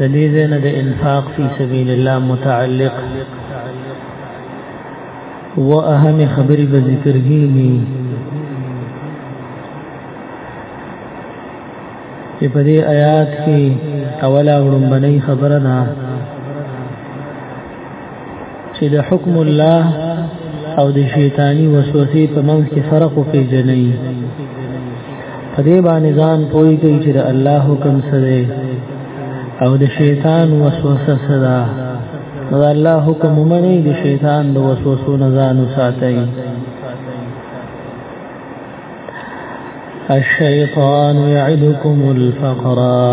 د دې زنه د انفاق فی سبیل الله متعلق و اهم خبرې به ذکر کیږي چې په دې آیات کې اوله وړاندې خبره ده چې د حکم الله او د شیطانی وسوسې په منځ کې فرق وپیژنئ په دې باندې ځان پوي کوي چې د الله حکم څه دی او د شیطان وسوسه څه ده نو الله حکم مني د شیطان د وسوسو نه ځان وساتئ الشيطان يعدكم الفقرا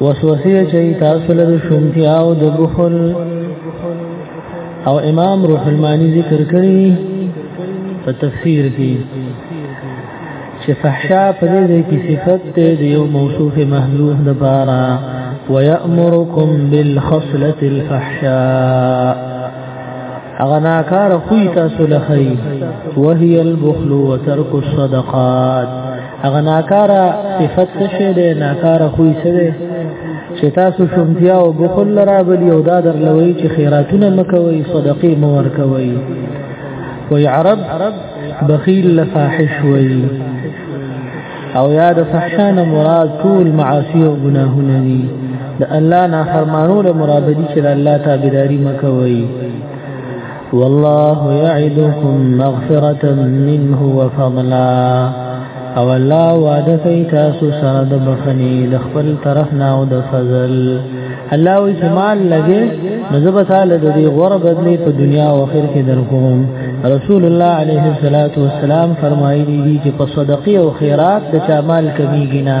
وسوسه چې تاسو له شومتیا او د بخل او امام روح المانی ذکر کړی په تفسیر کې چې فحشا په دې کې صفت ته د یو موصوف محذوف د پاره ويأمركم بالخصلة الفحشاء اغنا کار خوی تاسو لخی وهي البخل وترك الصدقات هغه ناکاره صفت څه شی دی ناکاره خوی څه دی چې تاسو شومتیا او بخل لرابلی او دا درلوي چې خیراتونه مکوي صدقې مو ورکوي وی عرب بخیل لفاحش وی او یا د فحشان مراد ټول معاصی او ګناهونه دي د الله نه فرمانو له مراد دي چې الله تابعداري مکوي والله يعدكم مغفرة منه وفضلا او الله وعده کوي تاسو سره د بخني د خپل طرف نه او د فضل الله وي سمال لګي مذهب تعالی د دې غره بدلی په دنیا او آخرت کې درکوم رسول الله عليه الصلاه والسلام فرمایلی دي چې په صدقه او خیرات د چا مال کمیږي نه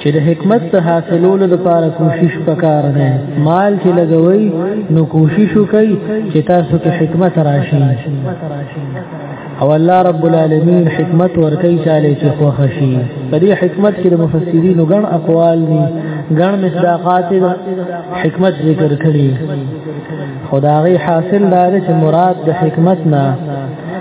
چې د حکمت ته حاصلولو لپاره کوشش پکار دی مال چې لګوي نو کوشش وکړئ چې تاسو کې حکمت راشي او الله رب العالمین حکمت ورکړي چاله چې خوښ شي په دې حکمت کې د مفسرین غن اقوال دي غن مصداقات د حکمت ذکر کړي خدای حاصل دار چې مراد د حکمت نه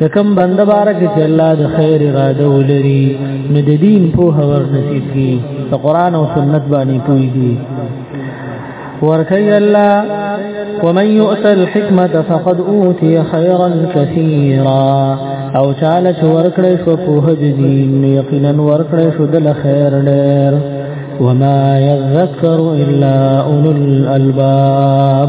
د کوم بنده بارک چې الله د خیر اراده ولري نو د دین په هور نصیب کی د قران او سنت باندې پويږي ورکی الله ومن يؤت الحكمه فقد اوتي خيرا كثيرا او چاله چې ورکړې شو په هج دین یقینا ورکړې شو د خیر ډېر وما يذكر الا اولو الالباب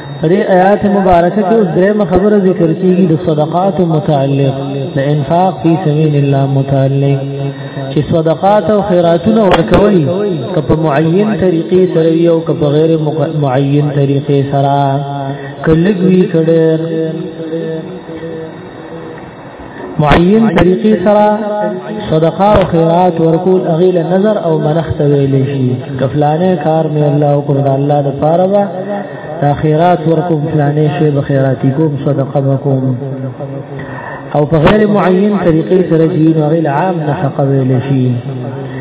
پرې آیات مبارکه کې اوس درېمه خبره ذکر کیږي د صدقات متعلق د انفاق فی سبیل الله متعلق چې صدقات او خیراتونه ورکوي که په معین طریقې سره وي او که په غیر معین طریقې سره کلګوي کړي معین طریقې سره صدقه او خیرات ورکول اغیل نظر او منخت ویل شي کفلانه کار مې الله او قرآن الله د پاره وا خیرات ورکوم فلانه شی به خیراتي کوم صدقه وکوم او په غیر معین طریقې سره جین او غیل عام نفقه ویل شي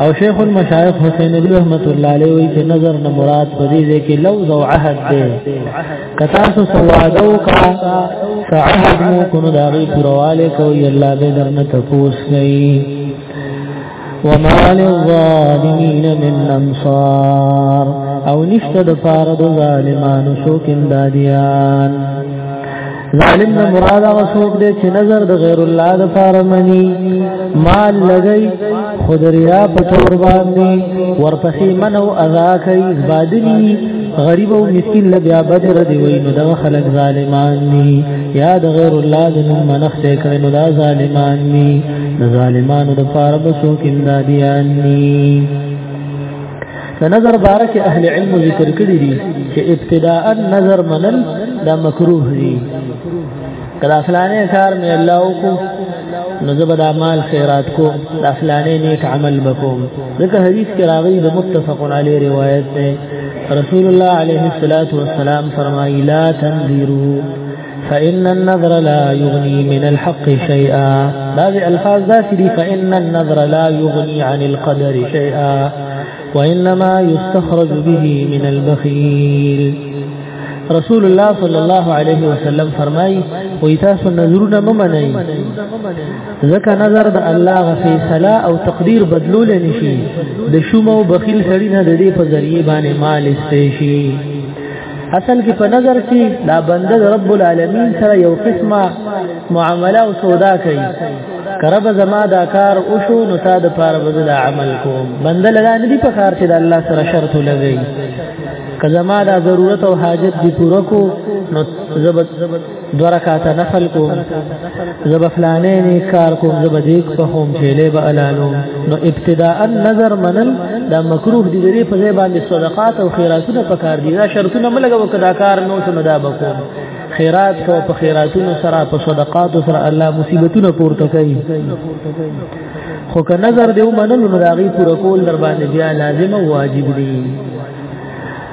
او شیخ المشایخ حسین علی رحمت الله علیه وی چې نظر نه مراد په دې دی کې لوز او عهد دی کتا سو سوادو کا سعهد مو کو نه داغي پرواله کوي الله به درنه تفوس کوي وما للظالمین من انصار او نشته د فارد ظالمانو شوکندادیان ظالم نه مراد هغه څوک دی چې نظر د غیر الله د فار منی مال لګی خود ریا په تور باندې ورپسې منو اذا کوي بادلی غریب او مسکین لبیا بدر دی وای نو دا خلک ظالمان ني یا د غیر الله د نوم منخته کړي نو دا ظالمان ني د ظالمانو د فار به څوک امدادیان ني د نظر باره کې اهل علم ذکر کړی دي چې ابتداء نظر منل دا مکروه دي کله فلانه کار مې الله وکړو نو زبد اعمال خیرات کو د فلانه نیک عمل بکوم ځکه حدیث کې راغلی د متفق علی روایت ده رسول الله علیه الصلاۃ والسلام فرمایي لا تنذروا فإن النظر لا يغني من الحق شيئا بعض الفاظ ذاتي فإن النظر لا يغني عن القدر شيئا وإنما يستخرج به من البخيل رسول الله صلی الله علیه وسلم فرمای وی تاسو نظرونه ممنئ ځکه نظر د الله غفی صلا او تقدیر بدلول نشي د شوم او بخیل سړی نه د دې په ذریعہ باندې مال استشي اصل کې په نظر کې دا بنده رب العالمین سره یو قسمه معامله او سودا کوي کرب زما دا کار او شو نو تا د پاره بدل عمل کوم بنده لګا نه دی په کار چې د الله سره شرط لګي که زما دا ضرورت او حاجت دی پوره کو نو زبد دو رکعت نفل کوم زب فلانه نه کار کوم زب دیک په هم چيله به الالو نو ابتداء نظر منل دا مکروه دي لري په ځای باندې صدقات او خیراتونه پکار دي دا شرطونه ملګه وکړه کار نو شنو دا بکوم خیرات کو په خیراتونو سره په صدقات سره الله مصیبتونه پورته کوي خو که نظر دی ومنل نو راغي پوره کول در باندې بیا لازم او واجب دي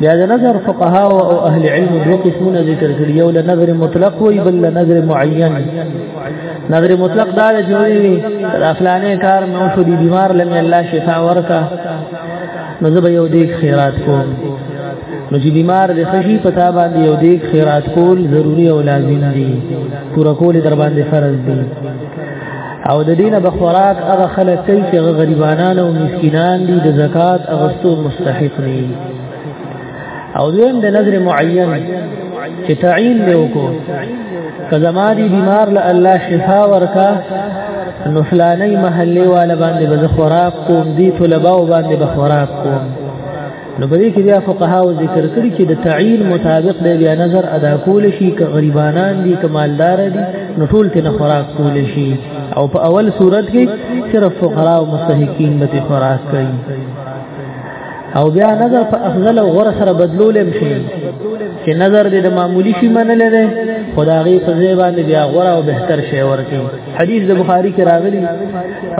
بیا د نظر فقها او اهل علم دوه قسمونه ذکر کړي یو له نظر مطلق وي بل له نظر معین نظر مطلق دا چې وي افلانې کار مې شو دي بیمار لمه الله شفا ورکا نو زه به یو دې خیرات کوم نو چې بیمار د خشي پتا باندې یو دې خیرات کول ضروری او لازم دي پورا کول در باندې فرض دي او د دینه بخوراک هغه خلک کوي چې هغه غریبانان او مسکینان دي د زکات اغستو مستحق دي او دویم د نظر معین چې تعین دی وکړو که زما دي بیمار له الله شفا ورکا نو فلاني محلي والا باندې بز خوراک کوم دي طلباو باندې بخوراک کوم نو په دې کې بیا فقها او ذکر کړي چې د تعین مطابق به بیا نظر ادا کول شي ک غریبانان دي ک مالدار دي نو ټول ته نه خوراک کول شي او په اول صورت کې صرف فقرا او مستحقین به خوراک کوي او بیا نظر په افضل او غره سره بدلول شي چې نظر دې د معمولی شي منل نه خدای غي په ځای باندې بیا غره او بهتر شي ورکړي حدیث د بخاری کې راغلی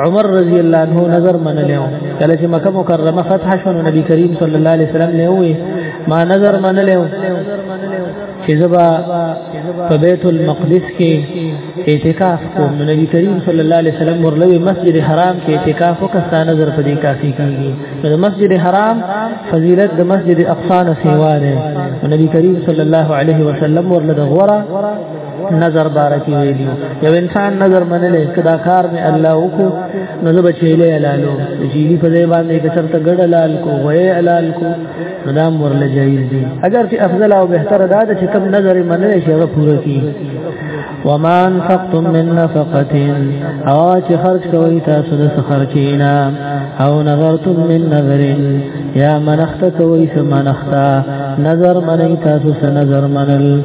عمر رضی الله عنه نظر منلیو کله چې مکه مکرمه فتح شو نو نبی کریم صلی الله علیه وسلم له وی ما نظر منلیو چې زبا په بیت المقدس کې اعتکاف کوم نو نبی کریم صلی الله علیه وسلم ورلوي مسجد حرام کې اعتکاف وکړه نظر په دې کافي کیږي نو مسجد حرام فضیلت د مسجد اقصا نه سیوا ده نبی کریم صلی الله علیه وسلم ورله غورا نظر بارکی ویلی یو انسان نظر منلی کدا کار می الله وکو نو زب چیلی علالو چیلی په ځای باندې کچر ته ګډ لال کو وې علال کو نو دا مور له جایز دی اگر چې افضل او بهتر دا چې کم نظر منلی شي هغه پوره کی وما انفقتم من نفقه او چې خرج کوي تاسو د خرچینا او نظرتم من نظر یا منخت کوي سمنختا نظر منی تاسو سنظر منل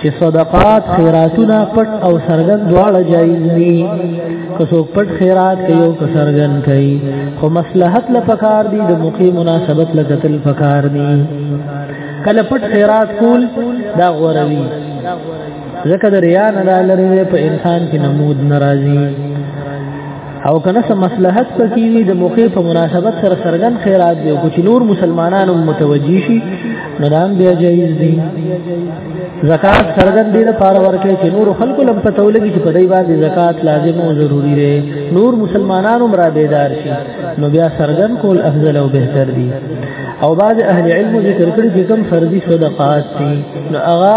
چې صدقات خیراتونه پټ او سرګن دواړه جایز دي که څوک پټ خیرات کوي او که سرګن کوي خو مصلحت له پکار دي د موقع مناسبت له قتل پکار دي کله پټ خیرات کول دا غوروي ځکه د ریا نه لري په انسان کې نمود ناراضي او کنه سم مصلحت پکې وي د موقع په مناسبت سره سرګن خیرات دی او چې نور مسلمانانو متوجي شي نو دام بیا جایز دي زکات سرګن دی لپاره ورکه چې نور خلکو لم پته ولګي چې په دې باندې زکات لازم او ضروری دی نور مسلمانانو مرا بیدار شي نو بیا سرګن کول افضل او بهتر دی او بعض اهل علم ذکر کړی چې کوم فرضي صدقات دي نو هغه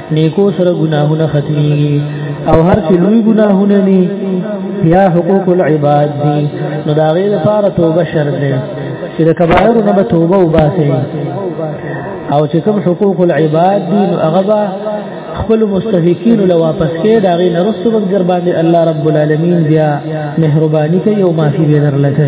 نیکو سره ګناهونه ختمي او هر چې لوی ګناهونه ني یا حقوق العباد دي نو دا غیر لپاره توبه شرط ده چې د کبایر نه به توبه وباسي او چې کوم حقوق العباد دي نو هغه خپل مستحقین له واپس کې دا غي نرسو وګر باندې الله رب العالمین بیا مهرباني کوي او معافي به درلته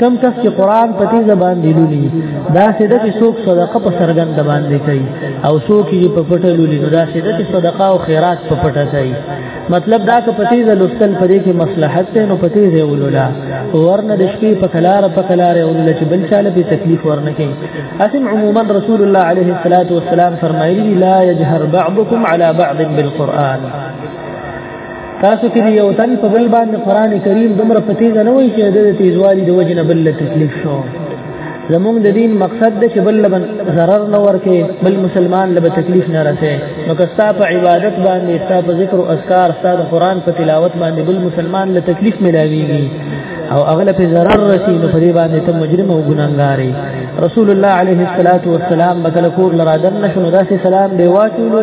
کم کس چې قران په تیز باندې لولي دا سیده چې څوک صدقه په سرګند باندې کوي او څوک یې په پټه لولي نو دا سیده چې صدقه او خیرات په پټه کوي مطلب دا که په تیز لوستل پرې کې مصلحت ته نو په تیز ولولا ورنه د شپې په کلار په کلار ولولا چې بل چاله به تکلیف ورنه کوي اسم عموما رسول الله عليه الصلاه والسلام فرمایلی لا يجهر بعضكم على بعض بالقران تاسو کې یو تن په بل باندې قران کریم دومره په تیزه نه وایي چې د تیزوالي د وجې نه بل تکلیف شو زمونږ د دین مقصد د چې بل لبن ضرر نه ورکه بل مسلمان لبه تکلیف نه رسه نو که ستا په عبادت باندې ستا په ذکر او اذکار ستا د قران په تلاوت باندې بل مسلمان له تکلیف ملاويږي او اغله په ضرر رسی نو په دې باندې ته مجرم او ګناګاری رسول الله عليه الصلاه والسلام بکله کور لرا دن شنو داسې سلام دی واچولو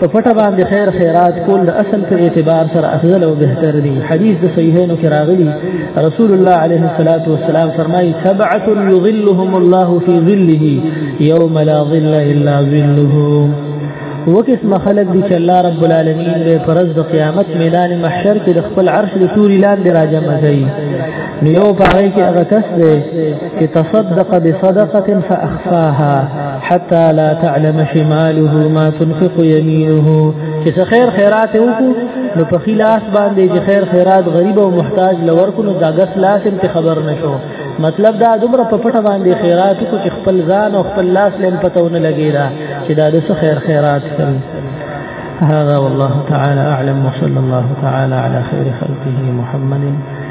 په پټه باندې خیر خیرات کول د اصل په اعتبار سره افضل او بهتر دی حدیث د صحیحینو کې راغلی رسول الله علیه الصلاۃ والسلام فرمایي سبعه یظلهم الله فی ظله یوم لا ظل الا ظله وکس مخلق دی چې الله رب العالمین به پرز د قیامت میدان محشر کې د خپل عرش د توري لاندې راځي نو یو پاره کې هغه کس دی چې تصدق بصدقه فاخفاها حتى لا تعلم شماله ما تنفق يمينه چې خیر خیرات وکړو نو په خلاص باندې چې خیر خیرات غریب او محتاج لور کو نو دا غس لازم ته خبر نشو مطلب دا دومره په پټه باندې خیرات کو چې خپل ځان او خپل لاس لم پتهونه لګی دا چې دا د خیر خیرات کوي هذا والله تعالى أعلم وصلى الله تعالى على خير خلقه محمد